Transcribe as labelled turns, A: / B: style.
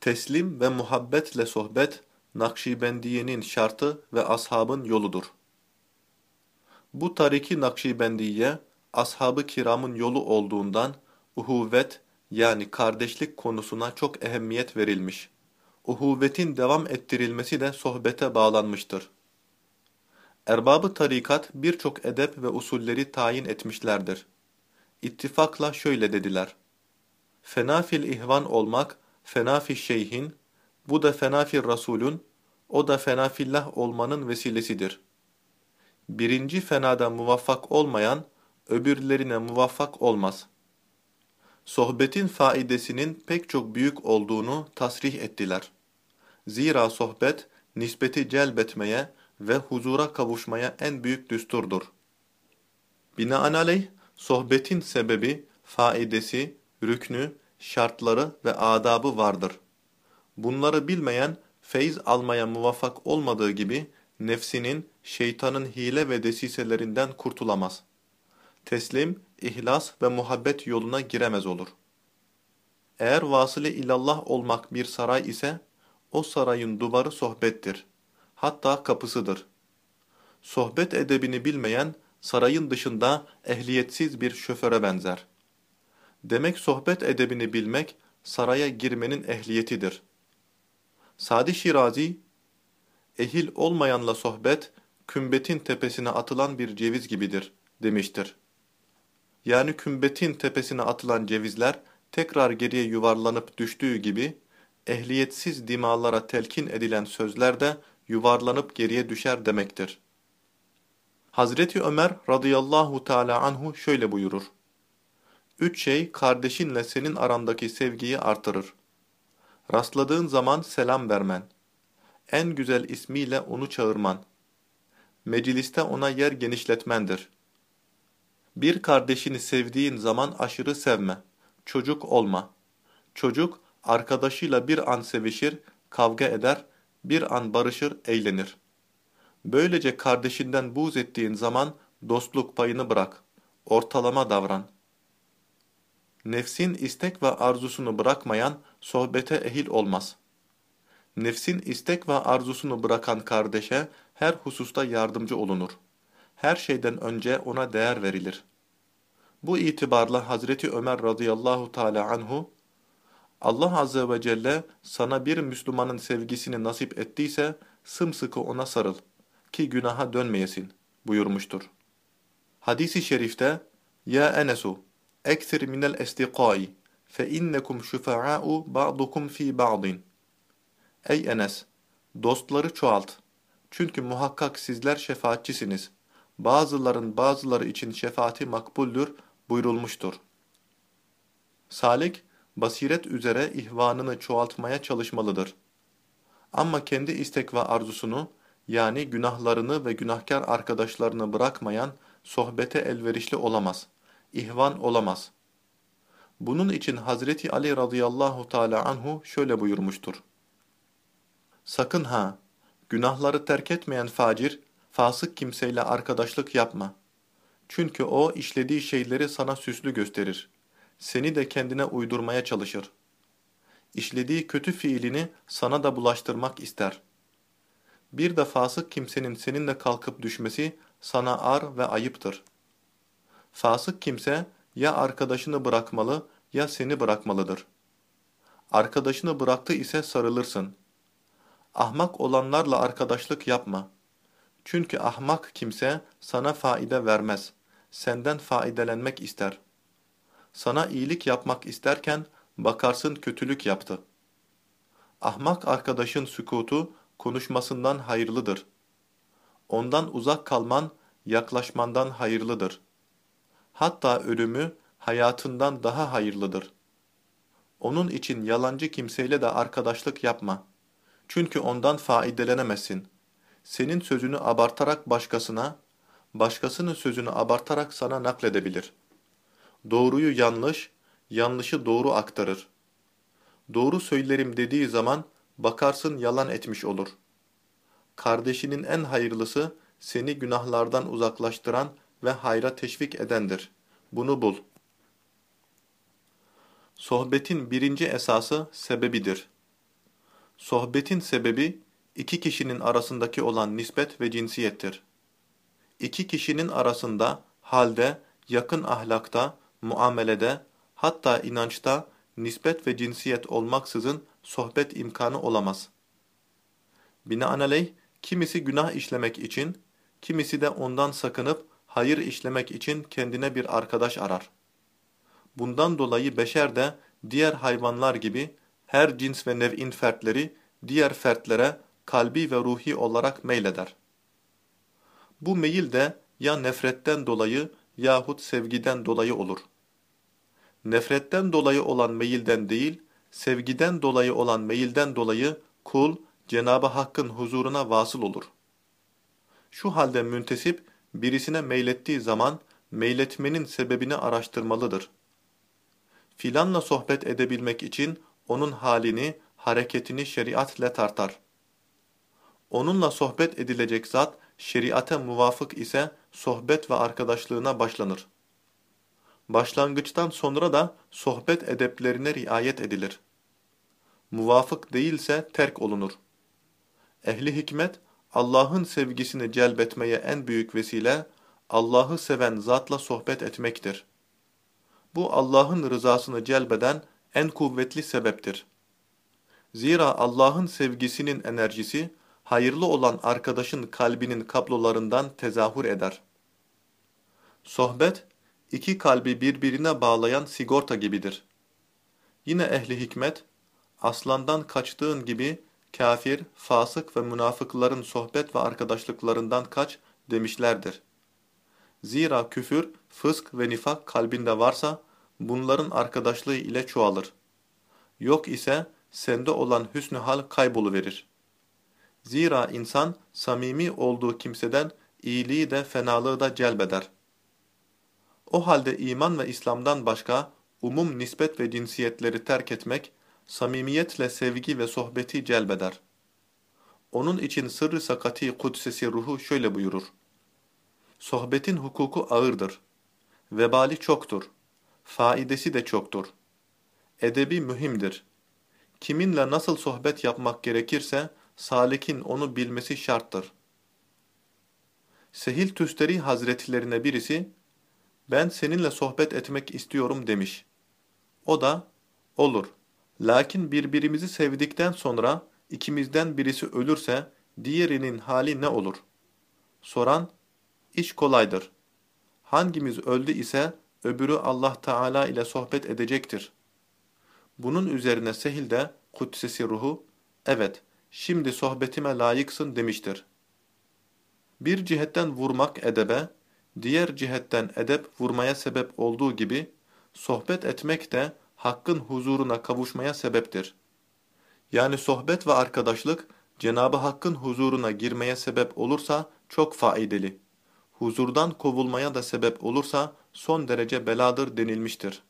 A: Teslim ve muhabbetle sohbet, Nakşibendiye'nin şartı ve ashabın yoludur. Bu tariki Nakşibendiye, ashab-ı kiramın yolu olduğundan, uhuvvet yani kardeşlik konusuna çok ehemmiyet verilmiş. Uhuvvetin devam ettirilmesi de sohbete bağlanmıştır. Erbabı tarikat birçok edep ve usulleri tayin etmişlerdir. İttifakla şöyle dediler. Fenafil ihvan olmak, fenafi şeyhin, bu da fenafil rasulün, o da fenafillah olmanın vesilesidir. Birinci fenada muvaffak olmayan, öbürlerine muvaffak olmaz. Sohbetin faidesinin pek çok büyük olduğunu tasrih ettiler. Zira sohbet, nispeti celbetmeye ve huzura kavuşmaya en büyük düsturdur. Binaenaleyh, sohbetin sebebi, faidesi, rüknü, şartları ve adabı vardır. Bunları bilmeyen, feyz almaya muvaffak olmadığı gibi, nefsinin, şeytanın hile ve desiselerinden kurtulamaz. Teslim, ihlas ve muhabbet yoluna giremez olur. Eğer vasıle ilallah olmak bir saray ise, o sarayın duvarı sohbettir. Hatta kapısıdır. Sohbet edebini bilmeyen, sarayın dışında ehliyetsiz bir şoföre benzer. Demek sohbet edebini bilmek, saraya girmenin ehliyetidir. Sadi Şirazi, ehil olmayanla sohbet, kümbetin tepesine atılan bir ceviz gibidir, demiştir. Yani kümbetin tepesine atılan cevizler, tekrar geriye yuvarlanıp düştüğü gibi, ehliyetsiz dimalara telkin edilen sözler de yuvarlanıp geriye düşer demektir. Hazreti Ömer radıyallahu teala anhu şöyle buyurur. Üç şey kardeşinle senin arandaki sevgiyi artırır. Rastladığın zaman selam vermen. En güzel ismiyle onu çağırman. Mecliste ona yer genişletmendir. Bir kardeşini sevdiğin zaman aşırı sevme. Çocuk olma. Çocuk arkadaşıyla bir an sevişir, kavga eder, bir an barışır, eğlenir. Böylece kardeşinden buğz ettiğin zaman dostluk payını bırak. Ortalama davran. Nefsin istek ve arzusunu bırakmayan sohbete ehil olmaz. Nefsin istek ve arzusunu bırakan kardeşe her hususta yardımcı olunur. Her şeyden önce ona değer verilir. Bu itibarla Hazreti Ömer radıyallahu teala anhu Allah azze ve celle sana bir Müslümanın sevgisini nasip ettiyse sımsıkı ona sarıl ki günaha dönmeyesin buyurmuştur. Hadis-i şerifte Ya Enesu ekthir minel estiqai fe innekum şufa'a'u ba'dukum fi ba'din Ey Enes dostları çoğalt çünkü muhakkak sizler şefaatçisiniz bazıların bazıları için şefaati makbuldür buyurulmuştur. Salik basiret üzere ihvanını çoğaltmaya çalışmalıdır. Ama kendi istek ve arzusunu, yani günahlarını ve günahkar arkadaşlarını bırakmayan sohbete elverişli olamaz, ihvan olamaz. Bunun için Hazreti Ali radıyallahu teala anhu şöyle buyurmuştur. Sakın ha, günahları terk etmeyen facir, fasık kimseyle arkadaşlık yapma. Çünkü o işlediği şeyleri sana süslü gösterir seni de kendine uydurmaya çalışır. İşlediği kötü fiilini sana da bulaştırmak ister. Bir de fasık kimsenin seninle kalkıp düşmesi sana ar ve ayıptır. Fasık kimse ya arkadaşını bırakmalı ya seni bırakmalıdır. Arkadaşını bıraktı ise sarılırsın. Ahmak olanlarla arkadaşlık yapma. Çünkü ahmak kimse sana faide vermez. Senden faidelenmek ister.'' Sana iyilik yapmak isterken bakarsın kötülük yaptı. Ahmak arkadaşın sükutu konuşmasından hayırlıdır. Ondan uzak kalman yaklaşmandan hayırlıdır. Hatta ölümü hayatından daha hayırlıdır. Onun için yalancı kimseyle de arkadaşlık yapma. Çünkü ondan faidelenemezsin. Senin sözünü abartarak başkasına, başkasının sözünü abartarak sana nakledebilir.'' Doğruyu yanlış, yanlışı doğru aktarır. Doğru söylerim dediği zaman bakarsın yalan etmiş olur. Kardeşinin en hayırlısı seni günahlardan uzaklaştıran ve hayra teşvik edendir. Bunu bul. Sohbetin birinci esası sebebidir. Sohbetin sebebi iki kişinin arasındaki olan nispet ve cinsiyettir. İki kişinin arasında, halde, yakın ahlakta, muamelede, hatta inançta nispet ve cinsiyet olmaksızın sohbet imkanı olamaz. Binaenaleyh, kimisi günah işlemek için, kimisi de ondan sakınıp hayır işlemek için kendine bir arkadaş arar. Bundan dolayı beşer de diğer hayvanlar gibi her cins ve nev'in fertleri diğer fertlere kalbi ve ruhi olarak meyleder. Bu meyil de ya nefretten dolayı yahut sevgiden dolayı olur. Nefretten dolayı olan meyilden değil, sevgiden dolayı olan meyilden dolayı kul Cenab-ı Hakk'ın huzuruna vasıl olur. Şu halde müntesip birisine meylettiği zaman meyletmenin sebebini araştırmalıdır. Filanla sohbet edebilmek için onun halini, hareketini şeriatle tartar. Onunla sohbet edilecek zat şeriate muvafık ise sohbet ve arkadaşlığına başlanır. Başlangıçtan sonra da sohbet edeplerine riayet edilir. Muvafık değilse terk olunur. Ehli hikmet, Allah'ın sevgisini celbetmeye en büyük vesile, Allah'ı seven zatla sohbet etmektir. Bu Allah'ın rızasını celbeden en kuvvetli sebeptir. Zira Allah'ın sevgisinin enerjisi, hayırlı olan arkadaşın kalbinin kablolarından tezahür eder. Sohbet, iki kalbi birbirine bağlayan sigorta gibidir. Yine ehli hikmet, aslandan kaçtığın gibi kafir, fasık ve münafıkların sohbet ve arkadaşlıklarından kaç demişlerdir. Zira küfür, fısk ve nifak kalbinde varsa bunların arkadaşlığı ile çoğalır. Yok ise sende olan hüsnü hal kayboluverir. Zira insan samimi olduğu kimseden iyiliği de fenalığı da celbeder. O halde iman ve İslam'dan başka umum nispet ve cinsiyetleri terk etmek, samimiyetle sevgi ve sohbeti celbeder. Onun için sırrı sakati kudsesi ruhu şöyle buyurur. Sohbetin hukuku ağırdır. Vebali çoktur. Faidesi de çoktur. Edebi mühimdir. Kiminle nasıl sohbet yapmak gerekirse, salikin onu bilmesi şarttır. Sehil Tüsteri hazretlerine birisi, ben seninle sohbet etmek istiyorum demiş. O da, olur. Lakin birbirimizi sevdikten sonra ikimizden birisi ölürse diğerinin hali ne olur? Soran, iş kolaydır. Hangimiz öldü ise öbürü Allah Teala ile sohbet edecektir. Bunun üzerine Sehil de kudsesi ruhu, evet şimdi sohbetime layıksın demiştir. Bir cihetten vurmak edebe, diğer cihetten edep vurmaya sebep olduğu gibi, sohbet etmek de Hakk'ın huzuruna kavuşmaya sebeptir. Yani sohbet ve arkadaşlık, Cenabı Hakk'ın huzuruna girmeye sebep olursa çok faydalı. Huzurdan kovulmaya da sebep olursa son derece beladır denilmiştir.